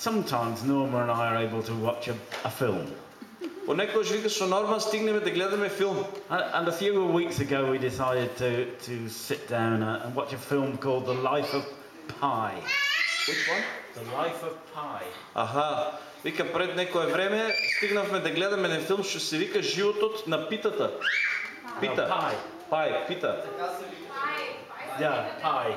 sometimes Norma and I are able to watch a, a film. Понекогаш викаш со Норма стигнеме да гледаме филм. And, and a few weeks ago, we decided to, to sit down uh, and watch a film called The Life of Pi. Which one? The Life of Pi. Аха, вика пред некое време стигнавме да гледаме еден филм што се вика Животот на питата. Пита. No, Pi. Пај, пита. Yeah, Pi.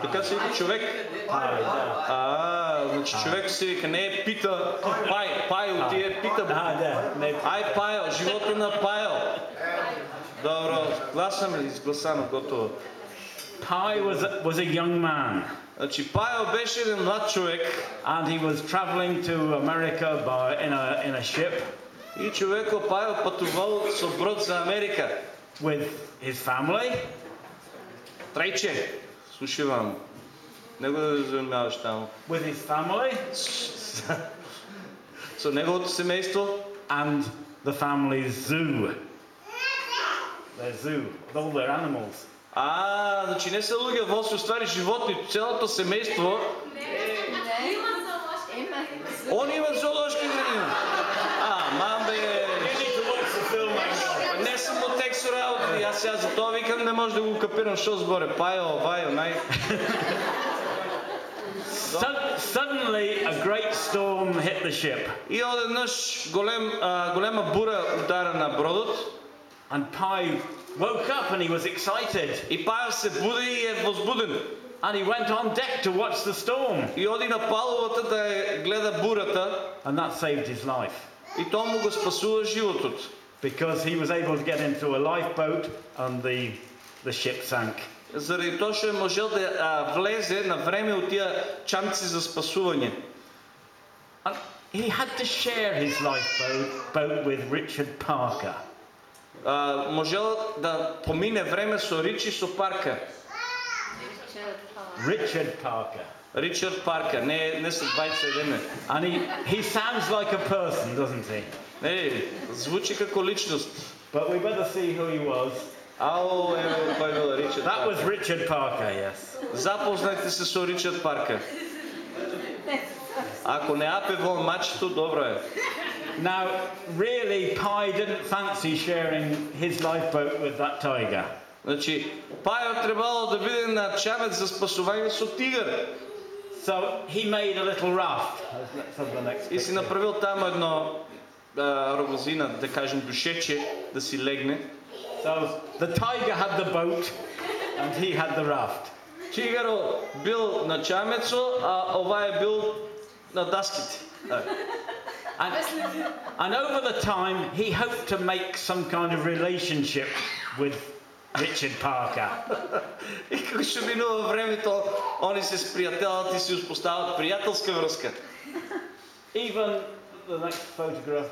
Така всеки човек, а, значи човек си вика, не пита, пай, пай отие, пита, ай пайл, живота на пайл. Dobro, glasam izglasano, gotovo. Pi was a, was a young man. Znači, Pajao беше един млад човек. And he was traveling to America by, in, a, in a ship. И човек Пайл пътувал с брод за Америка. With his family. Трайче. Слушай вам, не го да занимаваш таму. With his family Со неговото семејство and the family's zoo. Their zoo, with all their animals. А, значи не се луѓе во се уствари животни, целото семејство, они имаат зоолошки градина. сега за това викам, не може да го капирам, що сборе, пайо, вайо, най... Suddenly a great storm hit the ship. И одеднъж голем, а, голема бура удара на бродът. And Pi woke up and he was excited. И Пайо се буди и е възбуден. And he went on deck to watch the storm. И оди на палубата да гледа бурата. And that saved his life. И то му го спасува животът because he was able to get into a lifeboat and the, the ship sank. Заради тоа што е можел да а, влезе на време у тие чамци за спасување. And he had to share his lifeboat boat with Richard Parker. А, можел да помине време со Ричи со Парка. Richard Parker. Ричард Парка, не, не се двајца едеме. And he, he sounds like a person, doesn't he? Не, звучи како личност. But we better see who he was. Ау, ево, кој бил Ричард That Парка. was Richard Parker, yes. Запознайте се со Ричард Парка. Ако не апе во мачето, добро е. Now, really, Pi didn't fancy sharing his lifeboat with that tiger. Значи, Пајо требало да биде на чамец за спасување со тигар. So he made a little raft. Let's have the next И си picture. направил таму едно а, рогозина, да кажем душече, да си легне. So the tiger had the boat and he had the raft. Тигаро бил на чамецо, а ова е бил на даските. And, and over the time, he hoped to make some kind of relationship with Richard Parker. И како што минува времето, они се спријателат и си успостават пријателска врска. Even the next photograph,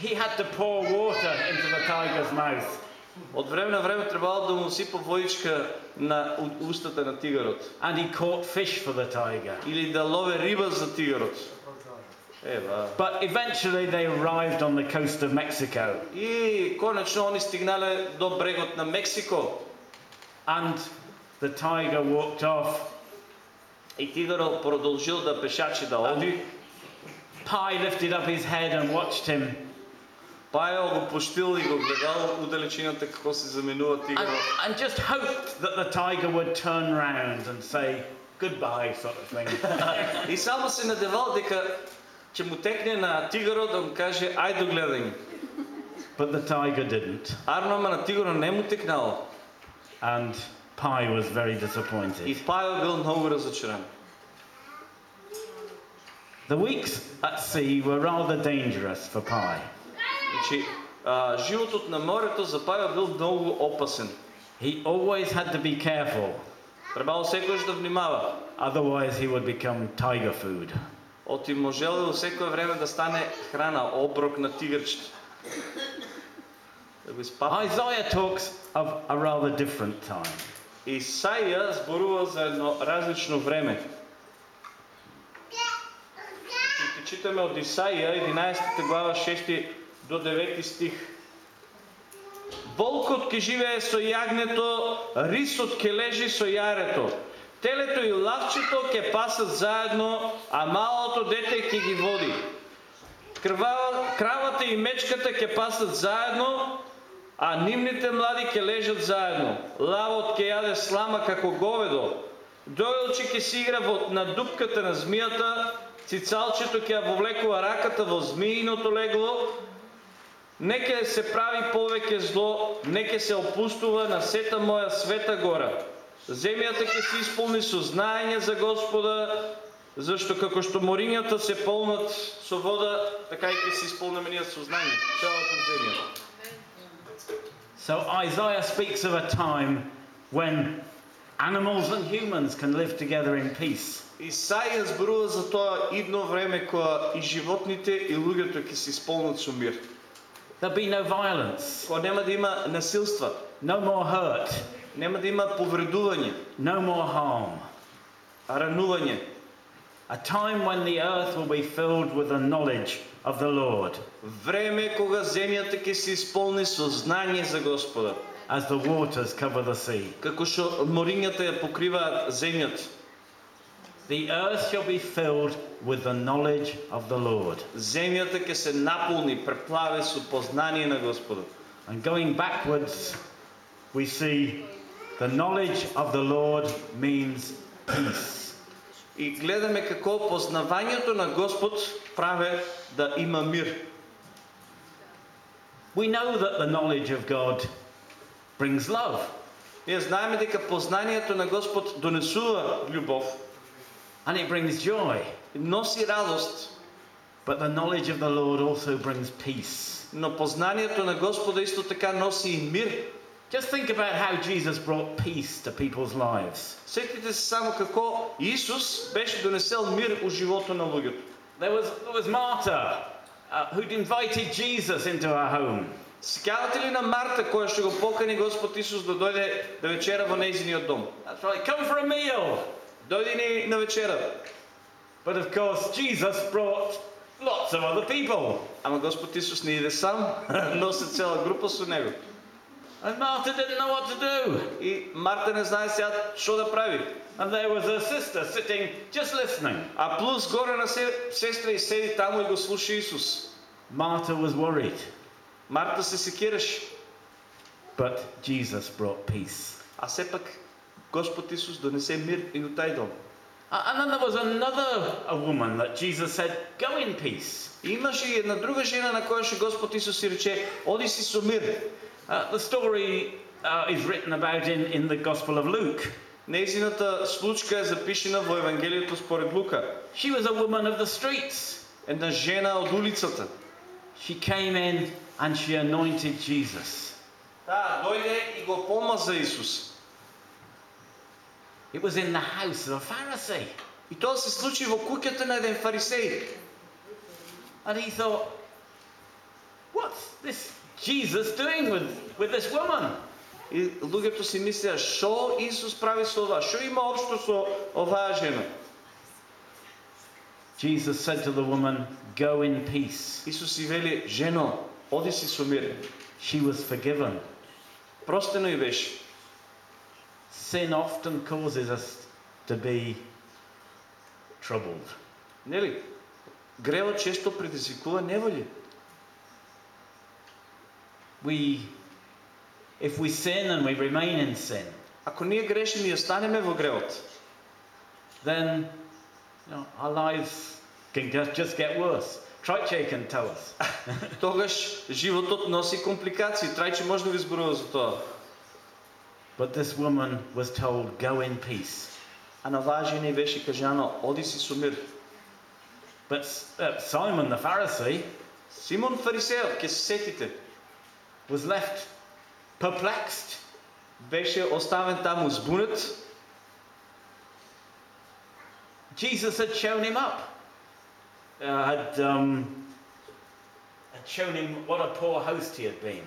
he had to pour water into the tiger's mouth. Од време на време требало да му сипа воичка на у- устата на тигарот. And he caught fish for the tiger. Или да лове риба за тигарот. Ева. But eventually they arrived on the coast of Mexico. И конечно они стигнале до брегот на Мексико. And the tiger walked off. И тигарот продолжил да пешачи да оди. Pi lifted up his head and watched him. Пајо го пуштил и го гледал у далечината како се заменува And, тигарот. and just hoped that the tiger would turn round and say goodbye, sort of thing. И само се надевал дека ќе му текне на тигарот да му каже ај до гледање. but the tiger didn't. Арно ама на тигарот не му текнало. And Pi was very И disappointed. Пајо бил многу разочаран. The weeks at sea were rather dangerous for Pi. Значи, а, животот на морето за Пајо бил многу опасен. He always had to be careful, Требало секојаш да внимава. otherwise, he would become tiger food. Оти можело во секое време да стане храна, оброк на тигарчето. Да го испапа. Isaiah talks of a rather different time. Исаија зборува за едно различно време. Ќе читаме од Исаија 11 глава 6 до 9 стих. Волкот ке живее со јагнето, рисот ке лежи со јарето. Телето и лавчето ке пасат заедно, а малото дете ке ги води. Крвава, кравата и мечката ке пасат заедно, а нивните млади ке лежат заедно. Лавот ке јаде слама како говедо. Дојлче ке си игра во, на дупката на змијата, цицалчето ке ја вовлекува раката во змииното легло, Неке се прави повеќе зло, неке се опустува на сета моја света гора. Земјата ќе се исполни со знаење за Господа, зашто како што морињата се полнат со вода, така и ќе се исполнеме ние со знаење. Целата земја. So Isaiah speaks of a time when animals and humans can live together in peace. Исаија зборува за тоа идно време кога и животните и луѓето ќе се исполнат со мир. There'll be no violence, Кога нема да има насилства, no more hurt, нема да има повредување, no more harm. ранување. A time when the earth will be filled with the knowledge of the Lord, Време кога земјата ќе се исполни со знање за Господа. as the waters cover the sea. Како што морињата ја покриваат земјата. The earth shall be filled with the knowledge of the Lord. Земјата ќе се наполни, преплаве со познание на Господа. And going backwards, we see the knowledge of the Lord means peace. И гледаме како познавањето на Господ праве да има мир. We know that the knowledge of God brings love. Ние знаеме дека познанието на Господ донесува љубов, and it brings joy. носи радост, But the knowledge of the Lord also brings peace. но познанието на Господа исто така носи и мир. Just think about how Jesus brought peace to people's lives. Сетите се само како Исус беше донесел мир у живото на луѓето. There was, there was Martha uh, who'd invited Jesus into her home. Сеќавате ли на Марта која што го покани Господ Исус да дојде да вечера во нејзиниот дом? That's right, come for a meal. Дојди ни на вечера. But of course, Jesus brought lots of other people. Ама Господ Исус не иде сам, носи цела група со него. And Martha didn't know what to do. И Марта не знае сега што да прави. And there was her sister sitting just listening. А плюс горе на се, сестра и седи таму и го слуша Исус. Martha was worried, Марта се секираше, but Jesus brought peace. а сепак Господ Исус донесе мир и у тај дом. Uh, And then there was another a woman that Jesus said, Go in peace. И имаше и една друга жена на која што Господ Исус си рече, оди си со мир. Uh, the story uh, is written about in, in the Gospel of Luke. Нејзината случка е запишена во Евангелието според Лука. She was a woman of the streets. Една жена од улицата. She came in and she anointed Jesus. Таа дојде и го помаза Исус. It was in the house of a Pharisee. И тоа се случи во куќата на еден фарисеј. And he thought, What's this Jesus doing with, with this woman? И луѓето си мислеа, што Исус прави со ова? Што има општо со оваа жена? Jesus said to the woman, Go in peace. Исус си вели, жено, оди си со мир. She was forgiven. Простено и беше. Sin often causes us to be troubled. Нели? Гревот често предизвикува неволји. We, if we sin and we remain in sin, Ако ние грешиме и останеме во гревот, then you know, our lives can just, just get worse. Trojche can tell us. тогаш животот носи компликации. Трајче може да ви зборува за тоа. But this woman was told, Go in peace. А на оваа жена ѝ беше кажано, оди си со мир. But uh, Simon the Pharisee Симон Фарисеот, ќе се сетите, was left perplexed. беше оставен таму збунет. Jesus had shown him up, uh, had, um, had shown him what a poor host he had been.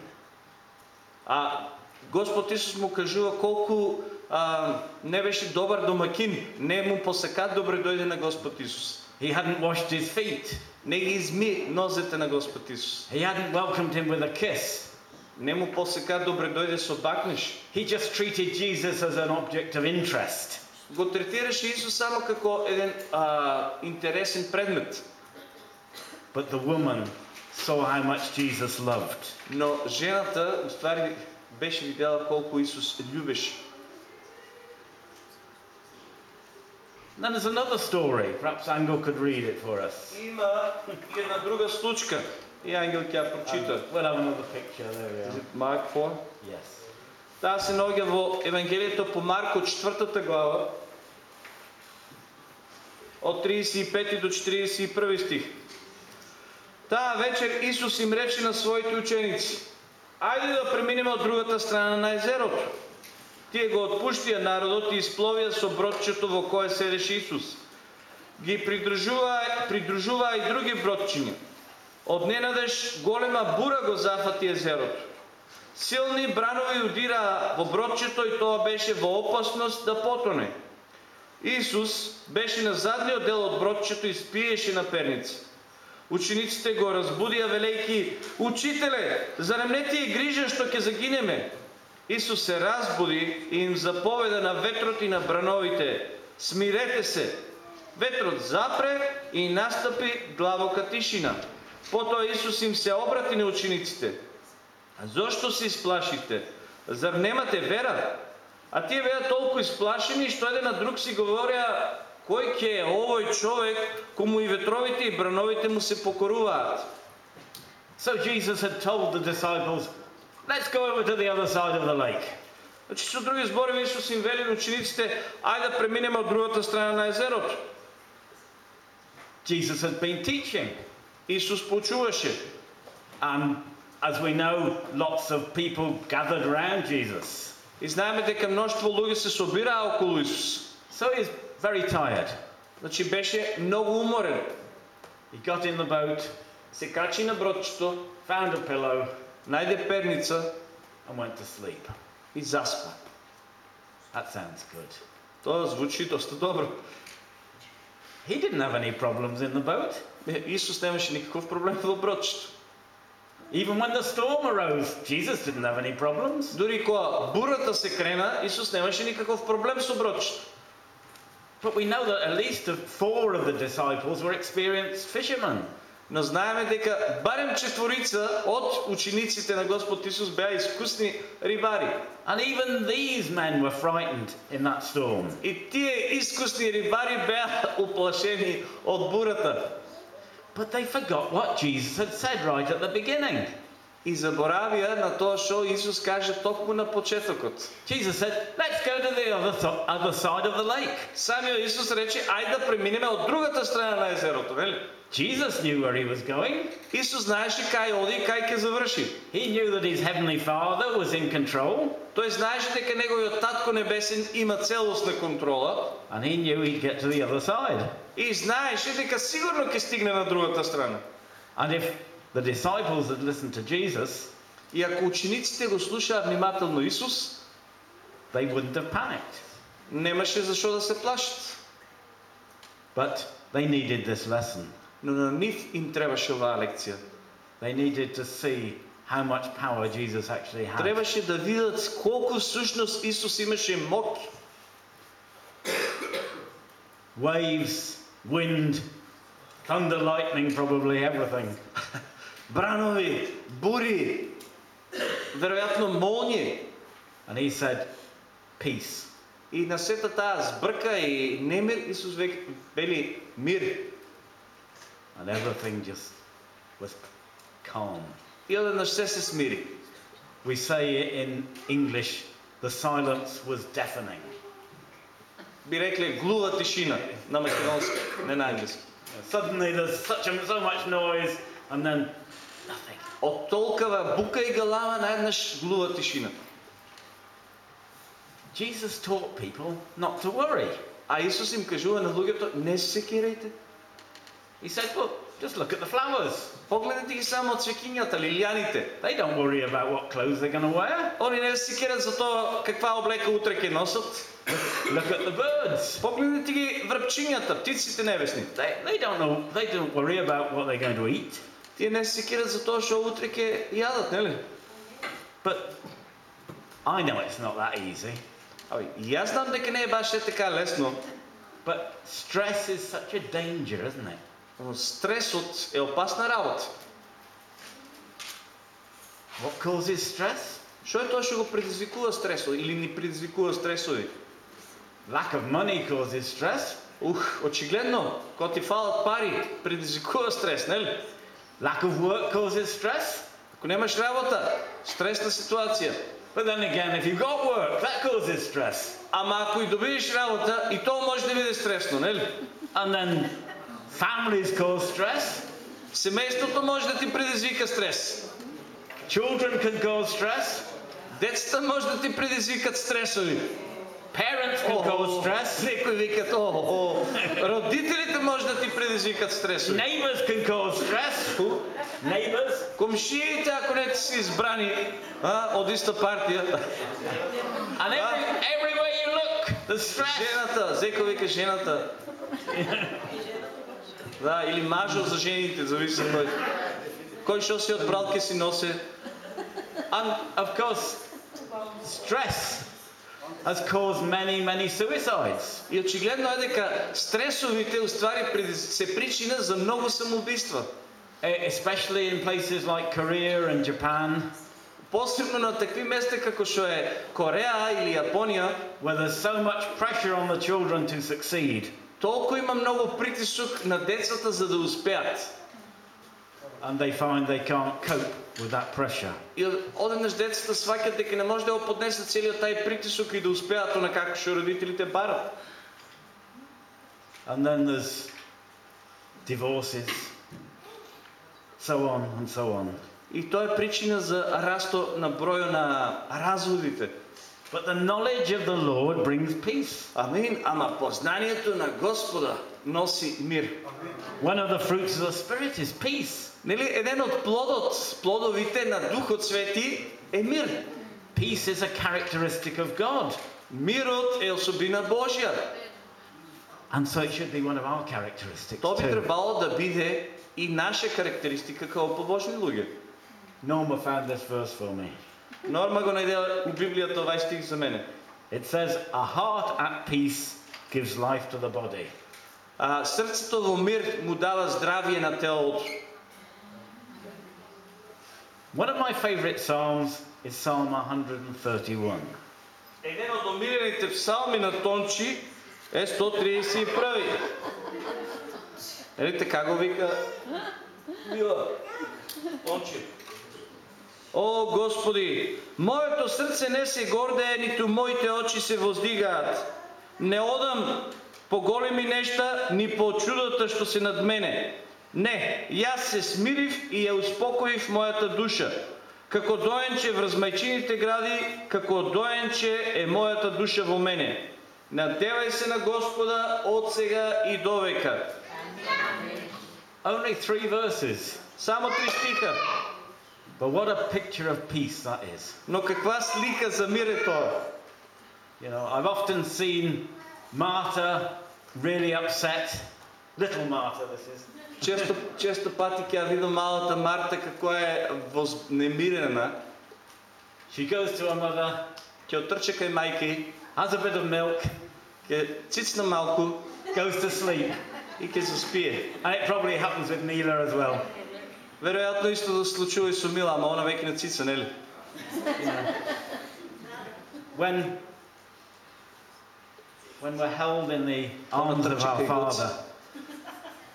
А Господ Исус му кажува колку а, не беше добар домакин. Не му посекат добре дојде на Господ Исус. He hadn't washed his feet. Не ги изми нозете на Господ Исус. He hadn't welcomed him with a kiss. Не му посека добре дојде со бакнеш. He just treated Jesus as an object of interest. го третираше Исус само како еден а, интересен предмет. But the woman saw how much Jesus loved. Но жената, уствари, беше видела колко Исус любеше. Then there's another story. Perhaps Angel could read it for us. Има една друга случка. И Ангел ќе ја прочита. We'll have another picture. There we are. Mark 4? Yes. Таа се наоѓа во Евангелието по Марко 4 глава од 35 до 41 стих. Таа вечер Исус им рече на своите ученици: Ајде да преминеме од другата страна на езерото. Тие го отпуштија народот и испловија со бродчето во кое седеше Исус. Ги придружуваа, придружува и други бродчиња. Одненадеж голема бура го зафати езерото. Силни бранови удираа во бродчето и тоа беше во опасност да потоне. Исус беше на задниот дел од бродчето и спиеше на перница. Учениците го разбудија велејки: Учителе, зарем не ти е грижа што ќе загинеме? Исус се разбуди и им заповеда на ветрот и на брановите: Смирете се. Ветрот запре и настапи главока тишина. Потоа Исус им се обрати на учениците. Зошто се исплашите? Зар немате вера? А тие беа толку исплашени што еден на друг си говореа кој ќе е овој човек кому и ветровите и брановите му се покоруваат. So Jesus had told the disciples, let's go over to the other side of the lake. Значи со други зборови Исус им вели на учениците, ајде да преминеме од другата страна на езерото. Jesus had been teaching. Исус почуваше. And as we know, lots of people gathered around Jesus. И знаеме дека мноштво луѓе се собираа околу Исус. So he very tired. Значи беше многу уморен. He got in the boat, Се качи на бродчето, found a pillow, најде перница and went to sleep. и заспа. That sounds good. Тоа звучи доста добро. He didn't have any problems in the boat. Исус немаше никаков проблем во бродчето. Even when the storm arose, Jesus didn't have any problems. Дури кога бурата се крена, Исус немаше никаков проблем со бродчето. But we know that at least four of the disciples were experienced fishermen. Но знаеме дека барем четворица од учениците на Господ Исус беа искусни рибари. And even these men were frightened in that storm. И тие искусни рибари беа уплашени од бурата. But they forgot what Jesus had said right at the beginning. И заборавија на тоа што Исус каже токму на почетокот. Jesus said, Let's go to the other, th- other side of the lake. Самиот Исус рече, ајде да преминеме од другата страна на езерото, нели? Jesus knew where he was going. Исус знаеше кај оди и кај ќе заврши. He knew that his heavenly Father was in control, Тој знаеше дека неговиот татко небесен има целосна контрола and he knew he'd get to the other side. и знаеше дека сигурно ќе стигне на другата страна. And if the disciples had listened to Jesus, И ако учениците го слушаа внимателно Исус, they wouldn't have panicked. немаше зашо да се плашат. But they needed this lesson. Но на нив им требаше оваа лекција. They needed to see how much power Jesus actually had. Требаше да видат колку всушност Исус имаше моќ. Waves, wind, thunder, lightning, probably everything. Бранови, бури, веројатно молњи. And he said, Peace. И на сета таа збрка и немир Исус век- вели мир. And everything just was calm. И одеднаш се се смири. We say in English, the silence was deafening. Би рекле глува тишина на македонски, не на англиски. Suddenly there's such a, so much noise, and then nothing. Од толкова бука и галама наеднаш глува тишина. Jesus taught people not to worry. А Исус им кажува на луѓето, не се секирајте. He said, Well, just look at the flowers. Погледнете ги само цвеќињата, лилијаните. They don't worry about what clothes they're going to wear. Они не се секират за тоа каква облека утре ќе носат. Look at the birds. Погледнете ги врпчињата, птиците небесни. They, they don't know, they don't worry about what they're going to eat. Тие не се секират за тоа што утре ќе јадат, нели? But I know it's not that easy. Абе, и аз знам дека не е баш е така лесно, But stress is such a danger, isn't it? но стресот е опасна работа. What causes stress? Што е тоа што го предизвикува стресот или ни предизвикува стресови? Lack of money causes stress. Ух, очигледно, кога ти фалат пари, предизвикува стрес, нели? Lack of work causes stress. Ако немаш работа, стресна ситуација. But then again, if you've got work, that causes stress. Ама ако и добиеш работа, и тоа може да биде стресно, нели? And then families cause stress. Семејството може да ти предизвика стрес. Children can cause stress. Децата може да ти предизвикат стресови. Parents can cause stress. Некои викат, о, о, родителите може да ти предизвикат стресови. Neighbors can cause stress. Neighbors. Комшиите, ако не ти си избрани а, од иста партија, And every, everywhere you look, there's stress. жената, зеко вика жената. Да, или мажот за жените, зависи кој. Кој што си одбрал ке си носи. And of course, stress has caused many, many suicides. И очигледно е дека стресовите уствари преди- се причина за многу самоубийства. E- Especially in places like Korea and Japan, Посебно на такви места како што е Кореа или Јапонија, where there's so much pressure on the children to succeed. толку има многу притисок на децата за да успеат. And they find they can't cope with that pressure. И одеднаш децата сваќаат дека не може да го поднесат целиот тај притисок и да успеат она како што родителите барат. And then there's divorces, so on and so on. И тоа е причина за расто на бројот на разводите. But the knowledge of the Lord brings peace. Амин, ама познанието на Господа носи мир. One of the fruits of the Spirit is peace. Нели еден од плодот, плодовите на Духот Свети е мир. Peace is a characteristic of God. Мирот е особина Божја. And so it should be one of our characteristics Тоа би too. требало да биде и наша карактеристика како побожни луѓе. Norma found this verse for me. Норма го најдела у Библијата овај стих за мене. It says, A heart at peace gives life to the body. А срцето во мир му дава здравие на телото. One of my favourite psalms is Psalm 131. Еден од омилените псалми на Тончи е 131. Ели така го вика Мила. Тончи. О, Господи, моето срце не се гордее, ниту моите очи се воздигаат. Не одам по големи нешта, ни по чудата што се над мене. Не, јас се смирив и ја успокоив мојата душа. Како доенче врз мајчините гради, како доенче е мојата душа во мене. Надевај се на Господа од сега и довека. Only three verses. Само три стиха. But what a picture of peace that is. Но каква слика за мир е тоа? You know, I've often seen Martha really upset. Little Martha, this is. Често, често пати ќе ја видам малата Марта како е вознемирена. She goes to her mother, Ќе отрча кај мајка has a bit of milk, ќе цицна малку goes to sleep. и ќе се спие. And it probably happens with Neela as well. Веројатно исто да се случува и со Мила, ама она веќе не цица, нели? When, when we're held in the arms of our Чекай, Father,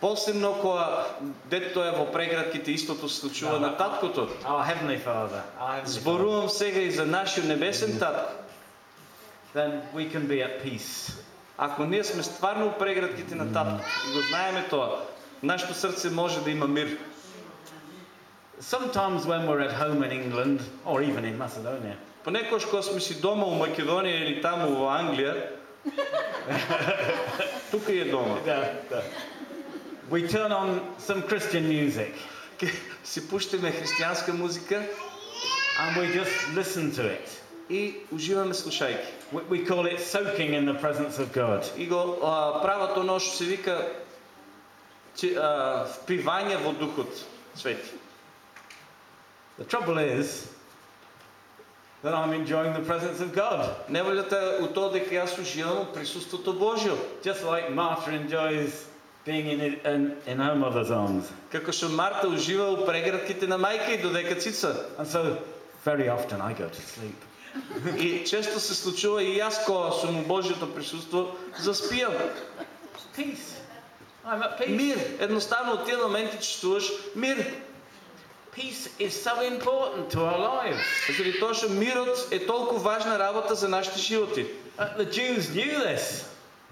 Посебно кога детето е во преградките, истото се случува на таткото. our Heavenly Father, our Heavenly Father, Зборувам сега и за нашиот небесен татко. then we can be at peace. Ако ние сме стварно у преградките на татко и го знаеме тоа, нашето срце може да има мир. Sometimes when we're at home in England, or even in Macedonia, Понекогаш кога сме си дома у Македонија или таму во Англија, тука е дома. we turn on some Christian music си пуштиме христијанска музика and we just listen to it. и уживаме слушајки. We, we call it soaking in the presence of God. И го а, прават оно што се вика че, а, впивање во Духот Свети. The trouble is, that I'm enjoying the presence of God. Неволјата у тоа дека јас уживам во присуството Божјо. Just like Martha enjoys being in, in, in her mother's arms. Како што Марта ужива у прегратките на мајка и додека цица. And so very often I go to sleep. И често се случува и јас кога сум у Божјото присуство заспиам. Peace. I'm at peace. Мир, едноставно од тие моменти чувствуваш мир. Peace is so important to our lives. Заради тоа што мирот е толку важна работа за нашите животи. Uh, the Jews knew this.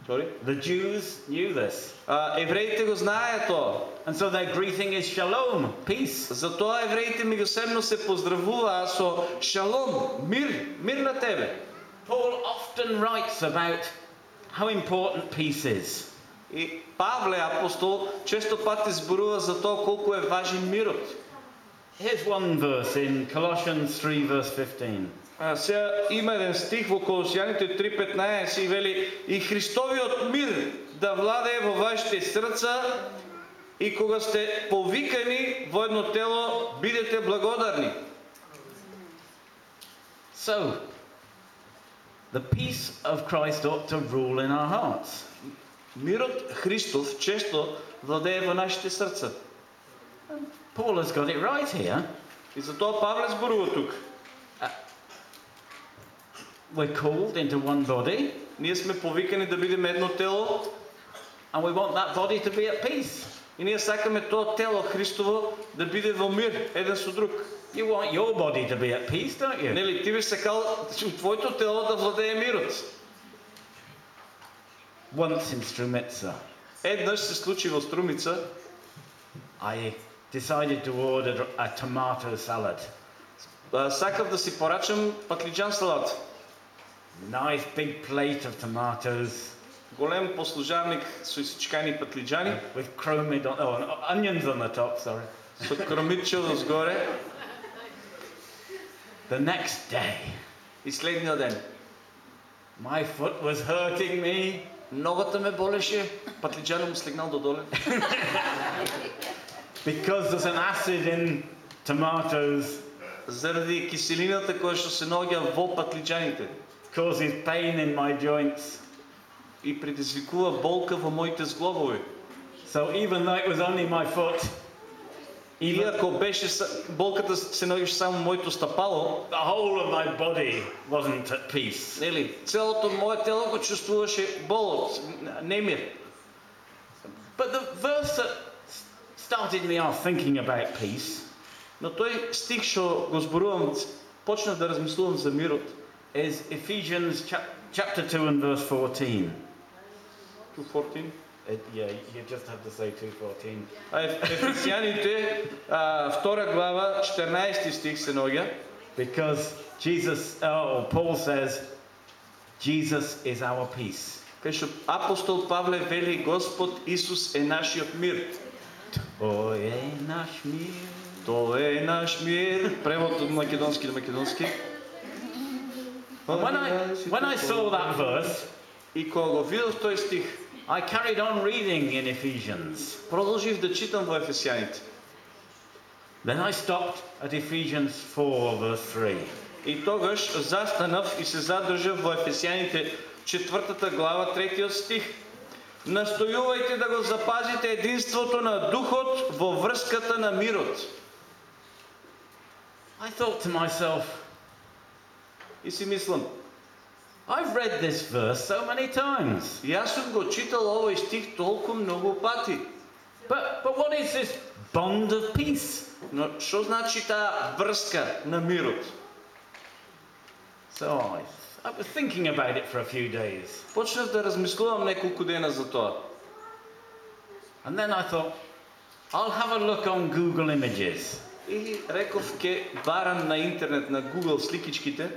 Sorry? The Jews knew this. А, евреите го знаеат тоа. And so their greeting is shalom, peace. Затоа евреите меѓусебно се поздравуваа со шалом, мир, мир на тебе. Paul often writes about how important peace is. И Павле апостол често пати зборува за тоа колку е важен мирот. Here's one verse in Colossians 3, verse 15. А, сега има еден стих во Колосјаните 3.15 и вели И Христовиот мир да владее во вашите срца и кога сте повикани во едно тело, бидете благодарни. So, the peace of Christ ought to rule in our hearts. Мирот Христов често владее во нашите срца. Paul has got it right here. И затоа Павле зборува тук. We're called into one body, Ние сме повикани да бидеме едно тело and we want that body to be at peace. и ние сакаме тоа тело Христово да биде во мир еден со друг. You want your body to be at peace, don't you? Нели ти би сакал у твоето тело да владее мирот. Once in Strumitza, Еднаш се случи во Струмица, I decided to order a tomato salad. а, сакав да си порачам патлиџан салат. Nice big plate of tomatoes Голем послужарник со исичкани патлиџани, with chromid on, oh, and onions on the top, sorry. со кромитче згоре. The next day, И следниот ден, my foot was hurting me. ногата ме болеше, патлиџанот му слегнал до доле. Because there's an acid in tomatoes Заради киселината која што се наоѓа во патлиџаните causes pain in my joints. и предизвикува болка во моите зглобови. So even though it was only my foot, even Иако беше са- болката се наоѓаше само во моето стапало, the whole of my body wasn't at peace. нели, целото мое тело го чувствуваше болот, немир. But the verse that s- started me off thinking about peace Но тој стих што го зборувам, почнав да размислувам за мирот. is Ephesians chap- chapter 2 and verse 14. 2:14. It, yeah, you just have to say 2.14. А Еф- Ефесијаните, а, втора глава, 14 стих се наоѓа. Because Jesus, oh, Paul says, Jesus is our peace. Кај што апостол Павле вели Господ Исус е нашиот мир. Тој е наш мир. Тој е наш мир. Превод од македонски до македонски. When I, when I saw that verse, И кога го видов тој стих, I carried on reading in Ephesians. продолжив да читам во Ефесијаните. Then I stopped at Ephesians 4, verse 3. И тогаш застанав и се задржав во Ефесијаните четвртата глава, третиот стих. Настојувајте да го запазите единството на духот во врската на мирот. I thought to myself, И си мислам, I've read this verse so many times. јас сум го читал овој стих толку многу пати. But, but what is this bond of peace? Но што значи таа врска на мирот? So I, I was thinking about it for a few days. Почнав да размислувам неколку дена за тоа. And then I thought, I'll have a look on Google Images. И реков ке барам на интернет, на Google сликичките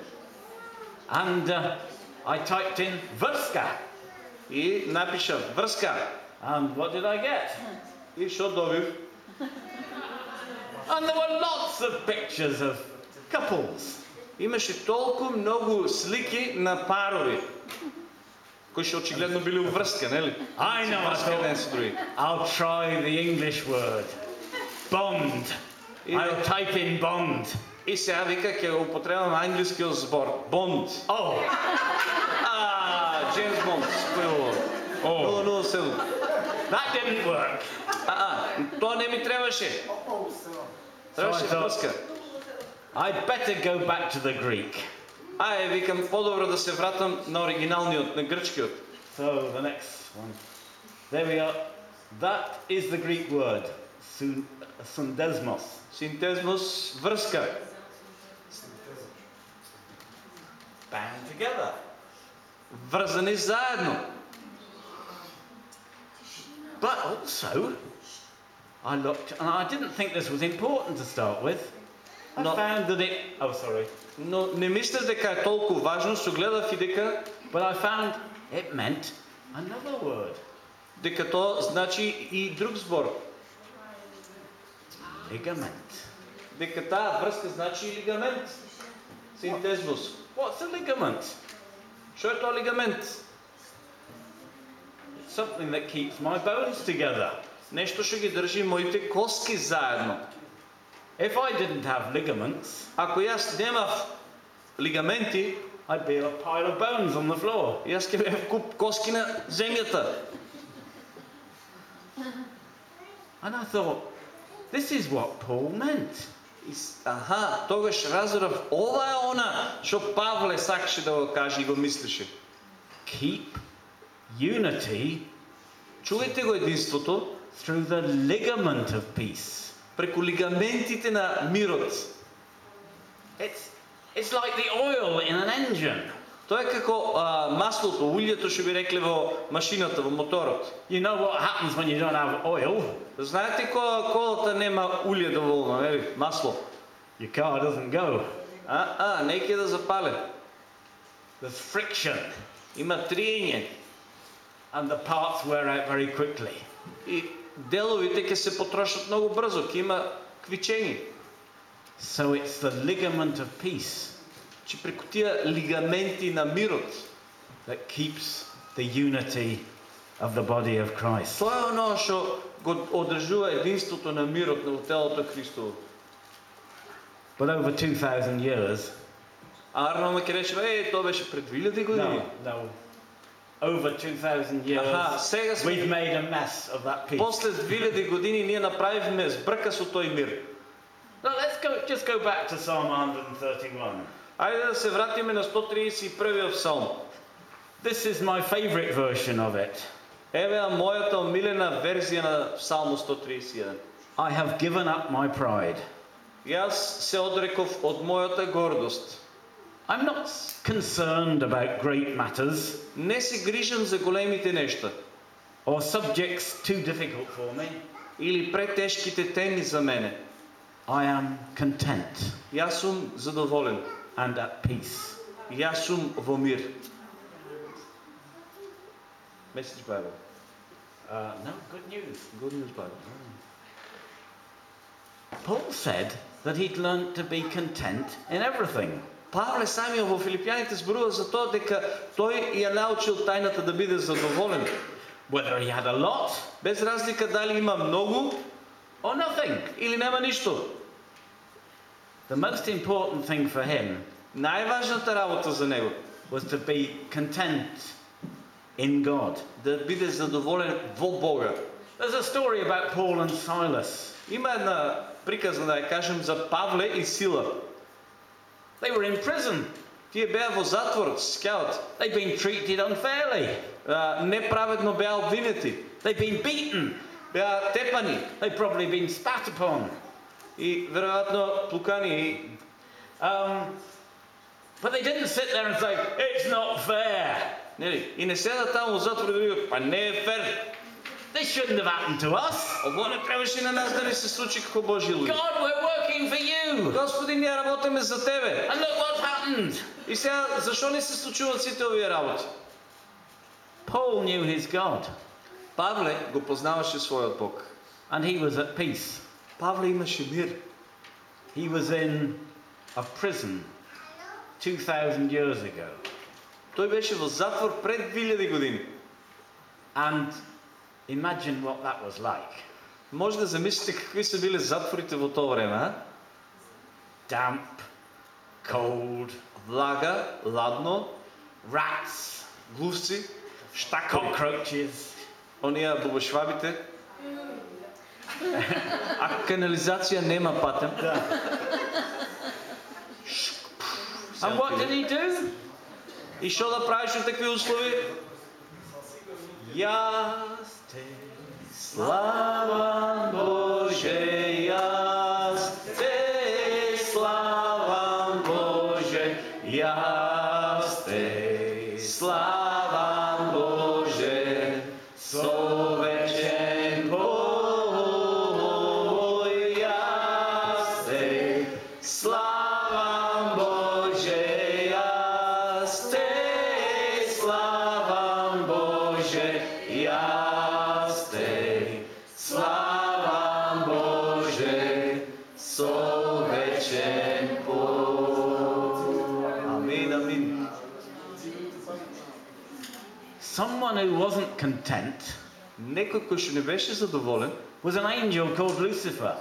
And uh, I typed in Vrska. и напишав врска. And what did I get? И што добив? And there were lots of pictures of couples. Имаше толку многу слики на парови кои што очигледно биле у врска, нели? I know, со други. I'll try the English word. Bond. I'll type in bond. И сега вика ќе го употребам англискиот збор. Бонд. Oh, А, Джеймс Бонд. Спојува. oh, 007. that didn't work. А, а, тоа не ми требаше. Требаше врска. I'd better go back to the Greek. Ај, викам, подобро да се вратам на оригиналниот, на грчкиот. So the next one. There we are. That is the Greek word, sun- sundesmos. Синтезмос, врска. Bound together. Врзани заедно. But also, I looked, and I didn't think this was important to start with. I No. found that it. Oh, sorry. Но не мислев дека е толку важно, со гледав и дека But I found it meant another word. дека тоа значи и друг збор. Ligament. Дека таа врска значи и лигамент. Синтезмос. What's a ligament? Што е тоа лигамент? Something that keeps my bones together. Нешто што ги држи моите коски заедно. If I didn't have ligaments, acquiesced nemaf ligamenti, I'd be a pile of bones on the floor. Jaz, ki bi kup koskine. And I thought, this is what Paul meant. Is, aha, to je razrov, ova je ona što Pavle sakše da ovo kaže i go. Keep unity, čuvajte go jedinstvo through the ligament of peace преку лигаментите на мирот. It's, it's like the oil in an engine. Тоа е како а, маслото, улјето што би рекле во машината, во моторот. You know what happens when you don't have oil? Знаете кога колата нема улје доволно, нели? Масло. Your car doesn't go. А, а, не ќе да запале. There's friction, Има триење and the parts wear out very quickly. и деловите ќе се потрошат многу брзо, ќе има квичење. So it's the ligament of peace Че преку тие лигаменти на мирот, that keeps the unity of the body of Christ. тоа е оно што го одржува единството на мирот на телото Христово. But over 2,000 years, Арно ме ќе рече, е, тоа беше пред 2000 години. no, no, over 2,000 years, Аха, сега сме we've made a mess of that peace. После 2000 години ние направивме збрка со тој мир. Now let's go, just go back to Psalm 131. Ајде да се вратиме на 131 псалм. This is my favourite version of it. Еве ја мојата омилена верзија на Псалмо 131. I have given up my pride. Јас се одреков од мојата гордост. I'm not concerned about great matters Не се грижам за големите нешта or subjects too difficult for me. или претешките теми за мене. I am content Јас сум задоволен. and at peace. Јас сум во мир. Message Bible. Uh, no, good news. Good news Bible. Paul said that he'd learned to be content in everything. Павле самиот во Филипјаните зборува за тоа дека тој ја научил тајната да биде задоволен. Whether he had a lot Без разлика дали има многу or nothing. или нема ништо. The most important thing for him Најважната работа за него was to be content in God. да биде задоволен во Бога. There's a story about Paul and Silas. Има една приказна да ја кажем за Павле и Сила. They were in prison. Тие беа во затвор, скаут. They'd been treated unfairly. Неправедно беа обвинети. They'd been beaten. Беа тепани They'd probably been spat upon. и веројатно плукани. Um, but they didn't sit there and say, it's not fair. Нели? И не седат таму во затвор и да викаат, па не е фер. This shouldn't have happened to us. Ово не требаше на нас да ни се случи како Божи луѓе. God, we're working for you. Господи, ние работиме за Тебе. And look what's happened. И сега, зашо не се случуваат сите овие работи? Paul knew his God Павле го познаваше својот Бог. and he was at peace. Павле имаше мир. He was in a prison 2,000 years ago. Тој беше во затвор пред 2000 години. And imagine what that was like. Може да замислите какви се биле затворите во тоа време, а? damp, cold, влага, ладно, rats, глувци, штакови, cockroaches. оние бубашвабите. А канализација нема патем. And what did he do? И што да правиш во такви услови? Јас те славам Боже, Некој кој што не беше задоволен, was an angel called Lucifer.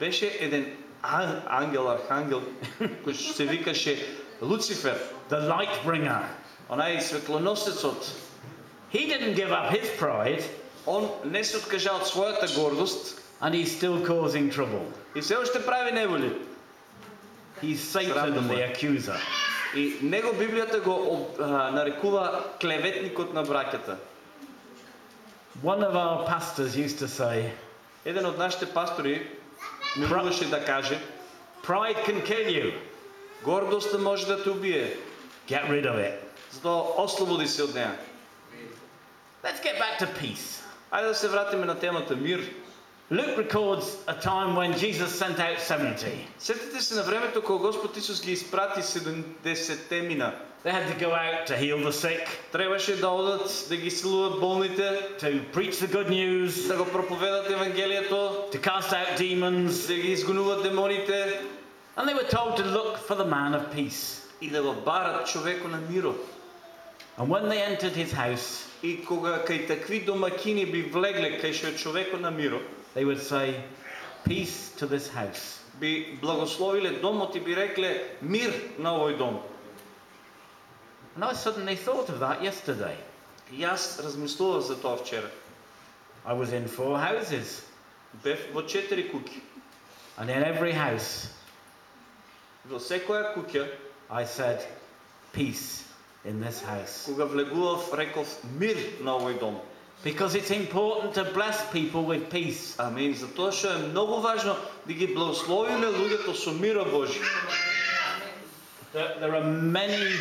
беше еден ан- ангел, архангел, кој што се викаше Луцифер, the light bringer. онај светлоносецот. He didn't give up his pride Он не се откажа од својата гордост and he's still causing trouble. и се уште прави неволи. He's Satan, the accuser. И него Библијата го нарекува клеветникот на браќата. One of our pastors used to say, Еден од нашите пастори ми можеше да каже, Pride can kill you. гордоста може да те убие, Get rid of it. за да ослободи се од неа. Let's get back to peace. Ајде да се вратиме на темата мир. Luke records a time when Jesus sent out 70. Сетете се на времето кога Господ Исус ги испрати 70 мина. They had to go out to heal the sick, Требаше да одат да ги силуват болните, to preach the good news, да го проповедат Евангелието, to cast out demons, да ги изгонуват демоните and they were told to look for the man of peace. и да го барат човеко на миро. And when they entered his house, И кога кај такви домакини би влегле кај што е човеко на миро, they would say, Peace to this house. би благословиле домот и би рекле мир на овој дом. And I suddenly thought of that yesterday. И јас размислував за тоа вчера. I was in four houses, Бев во четири куќи. and in every house Во секоја куќа, I said, Peace in this house. кога влегував, реков мир на овој дом. Because it's important to bless people with peace. Амин. Затоа што е многу важно да ги благословиме луѓето со миро Божи. There, there are many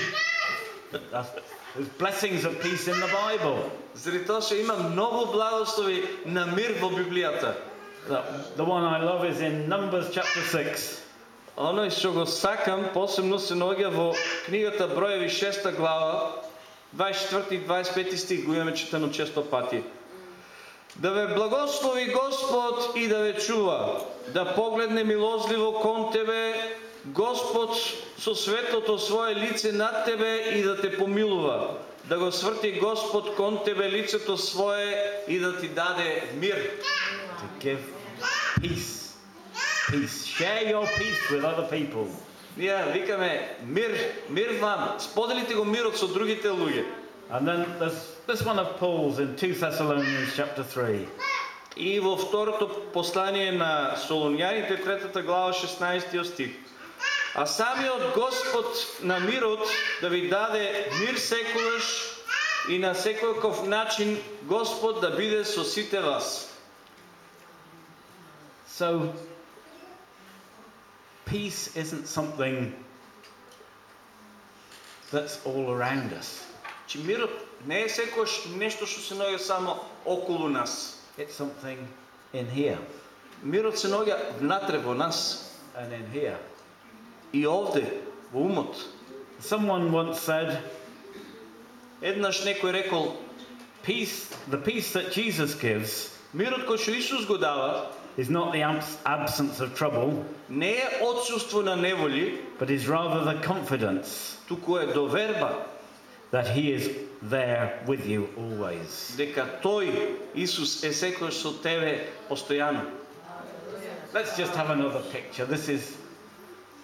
there's blessings of peace in the Bible. Заради тоа што има многу благослови на мир во Библијата. The, the one I love is in Numbers chapter 6. Оној што го сакам, посебно се наоѓа во книгата Броеви 6 глава, 24 и 25 стих, го имаме читано често пати. Да ве благослови Господ и да ве чува, да погледне милозливо кон тебе, Господ со светлото свое лице над тебе и да те помилува. Да го сврти Господ кон тебе лицето свое и да ти даде мир. to give peace. Peace. Share your peace with other people. Ние викаме мир, мир вам. Споделите го мирот со другите луѓе. And then there's this one of Paul's in 2 Thessalonians chapter 3. И во второто послание на Солуњаните, третата глава, 16 стих. А самиот Господ на мирот да ви даде мир секогаш и на секојаков начин Господ да биде со сите вас. So, peace isn't something that's all around us. Чи мирот не е секогаш нешто што се наоѓа само околу нас. It's something in here Мирот се наоѓа внатре во нас and in here. и овде во умот. Someone once said, Еднаш некој рекол, peace, the peace that Jesus gives мирот кој што Исус го дава is not the abs- absence of trouble, не е отсуство на неволи, but is rather the confidence туку е доверба that He is there with you always. дека тој Исус е секој со тебе постојано. Let's just have another picture. This is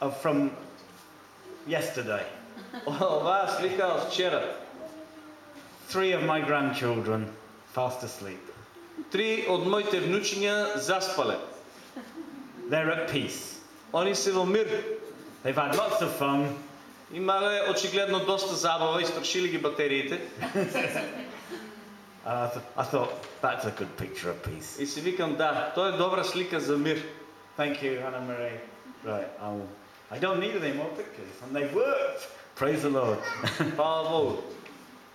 of from yesterday. Оваа слика од вчера. Three of my grandchildren fast asleep. Три од моите внучиња заспале. They're at peace. Они се во мир. They've had lots of fun. Имале очигледно доста забава, истрошили ги батериите. And I, th- I thought, that's a good picture of peace. И си викам, да, тоа е добра слика за мир. Thank you, Anna Marie. Right, I'll, I don't need any more pictures. And they worked. Praise the Lord. Фала Богу.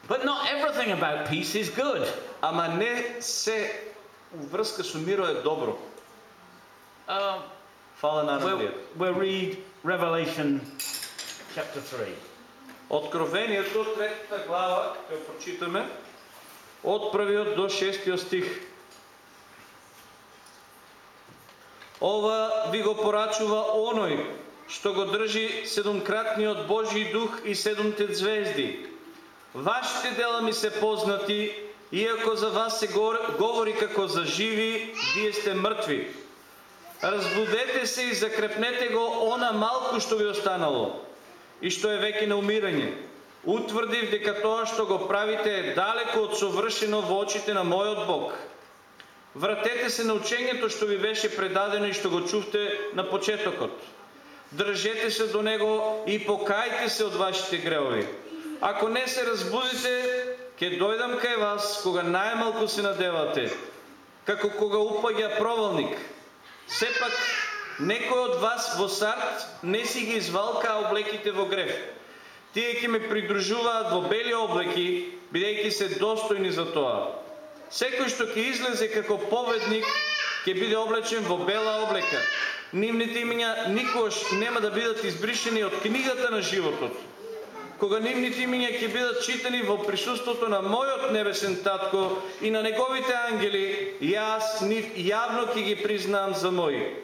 but not everything about peace is good. Ама не се врска со миро е добро. Um, Фала на we'll, Андрија. we'll read Revelation chapter 3. Откровението, третата глава, ќе ја прочитаме, од првиот до шестиот стих. Ова ви го порачува оној што го држи седумкратниот Божи дух и седумте звезди. Вашите дела ми се познати, иако за вас се говори како за живи, вие сте мртви. Разбудете се и закрепнете го она малку што ви останало и што е веќе на умирање. Утврдив дека тоа што го правите е далеко од совршено во очите на мојот Бог. Вратете се на учењето што ви беше предадено и што го чувте на почетокот. Држете се до него и покајте се од вашите гревови. Ако не се разбудите, ќе дојдам кај вас кога најмалку се надевате, како кога упаѓа провалник. Сепак, некој од вас во сарт не си ги извалка облеките во грев. Тие ќе ме придружуваат во бели облеки, бидејќи се достојни за тоа. Секој што ќе излезе како победник, ќе биде облечен во бела облека. Нивните имиња никош нема да бидат избришени од книгата на животот. Кога нивните имиња ќе бидат читани во присуството на мојот небесен татко и на неговите ангели, јас нив јавно ќе ги признам за мои.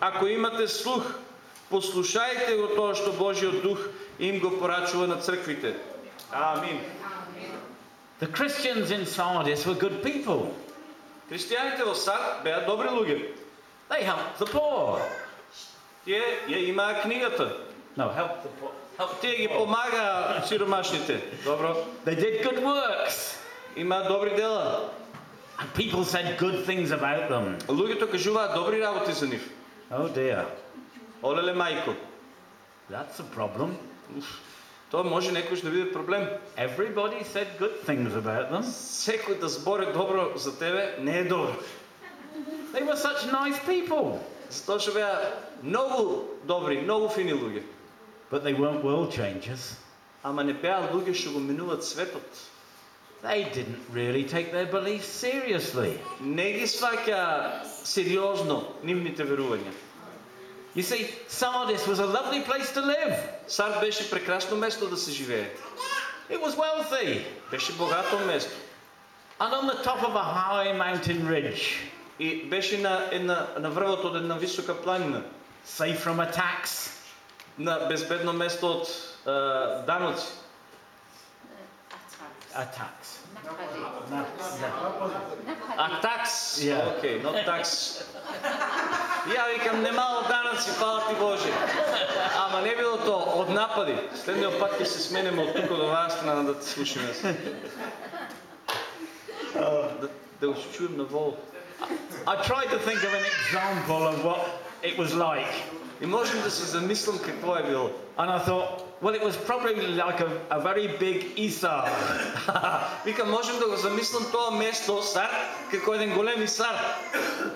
Ако имате слух, послушајте го тоа што Божиот дух им го порачува на црквите. Амин. The Christians in Sardis were good people. Христијаните во Сард беа добри луѓе. They helped the poor. Тие ја имаа книгата. No, helped the poor. Helped Тие ги помагаа сиромашните. Добро. They did good works. Имаат добри дела. And people said good things about them. Луѓето кажуваат добри работи за нив. Oh dear. Олеле мајко. That's a problem. Тоа може некојаш да биде проблем. Everybody said good things about them. Секој да збори добро за тебе не е добро. They were such nice people. Затоа што беа многу добри, многу фини луѓе. But they weren't world changers. Ама не беа луѓе што го минуват светот. They didn't really take their beliefs seriously. Не ги сваќа сериозно нивните верувања. You see, Sardis was a lovely place to live. Сард беше прекрасно место да се живее. It was wealthy. Беше богато место. And on the top of a high mountain ridge, И беше на една на врвот од една висока планина, safe from attacks, на безбедно место од е, даноци. attacks. Напади. No, no. А такс, Yeah. окей, но такс. Ја викам немало данъци, фала ти Боже. Ама не било то од напади. Следниот пат ќе се сменеме од тука до оваа страна да те слушаме. Да, да го чуем на вол. I tried to think of an example of what it was like. И можем да се замислам какво е било. And I thought, well, it was probably like a, a very big Isar. Mica možem да го замислам тоа место сар, како еден голем Исар.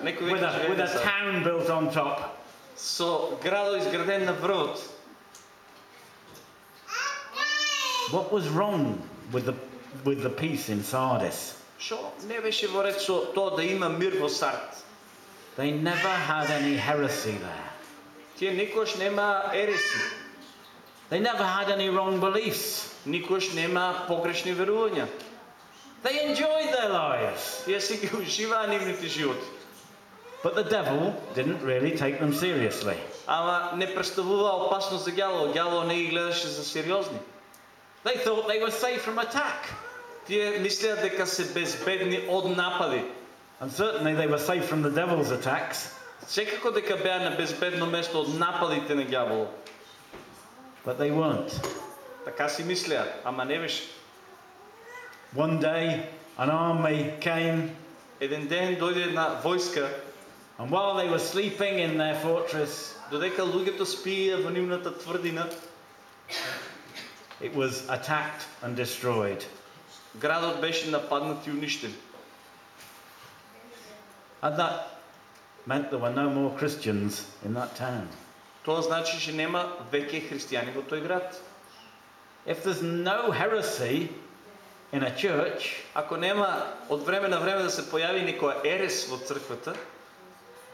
With a, with a town built on top. Со градо изграден на врвот. What was wrong with the, with the peace in Sardis? Што не беше во ред со тоа да има мир во Сард? They never had any heresy there. Тие никош нема ереси. They never had any wrong beliefs. никош нема погрешни верувања. They enjoyed their lives. Тие си ги уживаа нивните животи. But the devil didn't really take them seriously. Ама не представува опасност за ѓаволот. Ѓаволот не ги гледаше за сериозни. They thought they were safe from attack. Тие мислеа дека се безбедни од напади. And certainly they were safe from the devil's attacks. Секако дека беа на безбедно место од нападите на ѓаволот. But they weren't. Така си мислеа, ама не беше. One day, an army came, Еден ден дојде една војска, and while they were sleeping in their fortress, додека луѓето спиеа во нивната тврдина, it was attacked and destroyed. градот беше нападнат и уништен. And that meant there were no more Christians in that town. Тоа значи че нема веќе христијани во тој град. If there's no heresy in a church, Ако нема од време на време да се појави некоја ерес во црквата,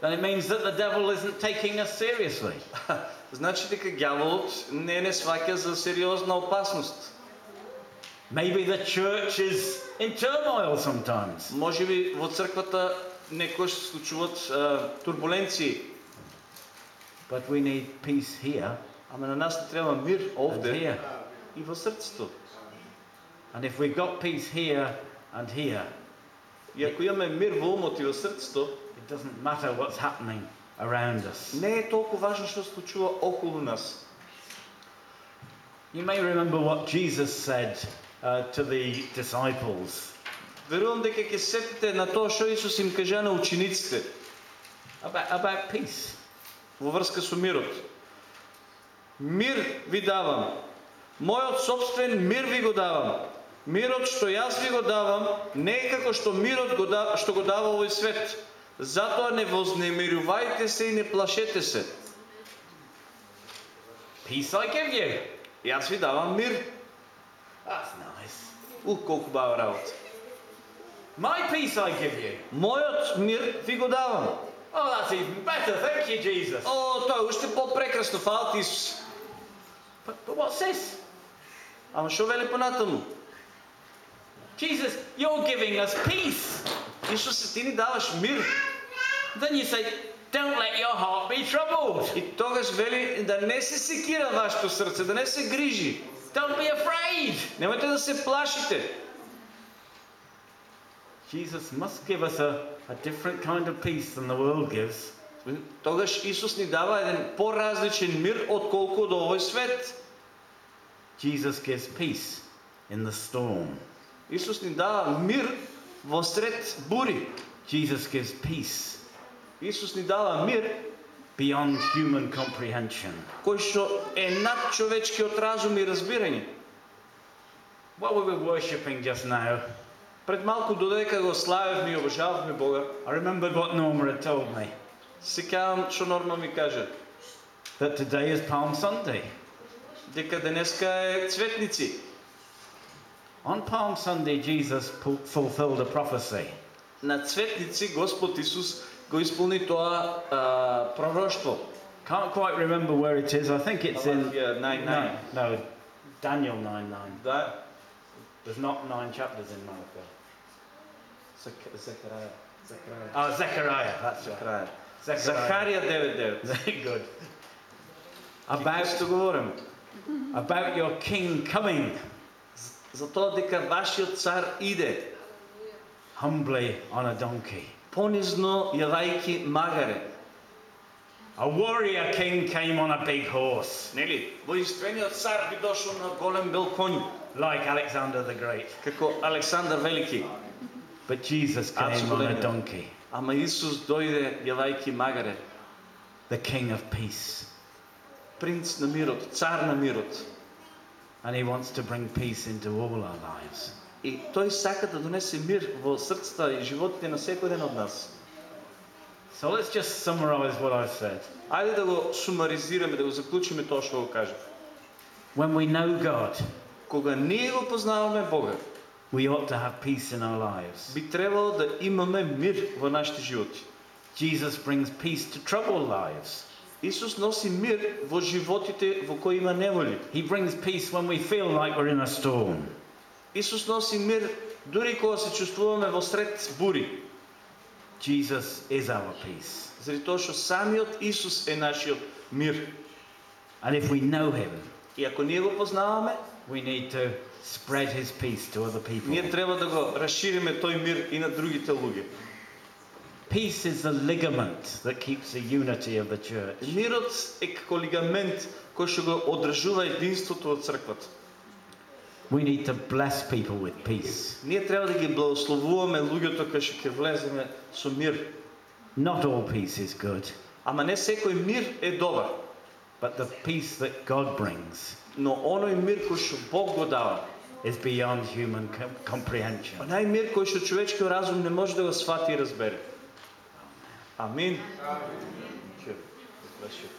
then it means that the devil isn't taking us seriously. значи дека ѓаволот не не сваќа за сериозна опасност. Maybe the church is in turmoil sometimes. Може би во црквата некош се случуваат турбуленции, But we need peace here ама на нас не треба мир and овде here. и во срцето. And if we've got peace here and here, И ако имаме мир во умот и во срцето, it doesn't matter what's happening around us. не е толку важно што се случува околу нас. You may remember what Jesus said uh, to the disciples Верувам дека ќе се сетите на тоа што Исус им кажа на учениците about, about peace. Во врска со мирот. Мир ви давам. Мојот собствен мир ви го давам. Мирот што јас ви го давам не е како што мирот го да, што го дава овој свет. Затоа не вознемирувајте се и не плашете се. Peace I give you. Јас ви давам мир. That's nice. У, колку бава работа. My peace I give you. Мојот мир ви го давам. Oh, that's even better. Thank you, Jesus. О, тоа е уште попрекрасно, фала ти Исус. But, but what's this? Ама што вели понатаму? Jesus, you're giving us peace. Исусе, ти ни даваш мир. Then you say, don't let your heart be troubled. И тогаш вели да не се секира вашето срце, да не се грижи. Don't be afraid. Немојте да се плашите. Jesus must give us a, a different kind of peace than the world gives. Тогаш Исус ни дава еден поразличен мир отколку од овој свет. Jesus gives peace in the storm. Исус ни дава мир во сред бури. Jesus gives peace Исус ни дава мир beyond human comprehension. кој што е над човечкиот разум и разбирање. What we were worshipping just now, Пред малку додека го славевме и обожававме Бога, I remembered what Norma had told me сеќавам што Норма ми каже, that today is Palm Sunday. дека денеска е цветници. On Palm Sunday, Jesus pu- fulfilled a prophecy. На цветници Господ Исус го исполни тоа а, пророштво. Can't quite remember where it is. I think it's in. Малахија 9:9. No, no, Daniel 9 9. Да, There's not nine chapters in Malachi. Zechariah. Zechariah. Oh, Zechariah, that's Zechariah. right. David, David. Very Good. About the Gorham. About your king coming. Zato dikardashio tsar ide. Humbly on a donkey. Ponizno yadaiki magare. A warrior king came on a big horse. Nearly. vojstveni tsar bi došao na bil konj. Like Alexander the Great. Kako Alexander Veliki. But Jesus came on a Absolutely. donkey, Ама Исус дојде јавајки магаре. the king of peace. Принц на мирот, цар на мирот. And he wants to bring peace into all our lives. И тој сака да донесе мир во срцата и животите на секој ден од нас. So let's just summarize what I've said. Ајде да го сумаризираме, да го заклучиме тоа што го кажав. When we know God, Кога ние го познаваме Бога, we ought to have peace in our lives. би требало да имаме мир во нашите животи. Jesus brings peace to troubled lives. Исус носи мир во животите во кои има неволи. He brings peace when we feel like we're in a storm. Исус носи мир дури кога се чувствуваме во сред бури. Jesus is our peace. Заради тоа што самиот Исус е нашиот мир. And if we know him, И ако ние го познаваме, we need to spread his peace to other people. ние треба да го расшириме тој мир и на другите луѓе. Peace is the ligament that keeps the unity of the church. Мирот е како лигамент кој што го одржува единството од црквата. We need to bless people with peace. Ние треба да ги благословуваме луѓето кои што ќе влеземе со мир. Not all peace is good, Ама не секој мир е добар, but the peace that God brings но оној мир кој што Бог го дава, is beyond human com- comprehension. онај мир кој што човечкиот разум не може да го свати и разбере. Амин. Bless you.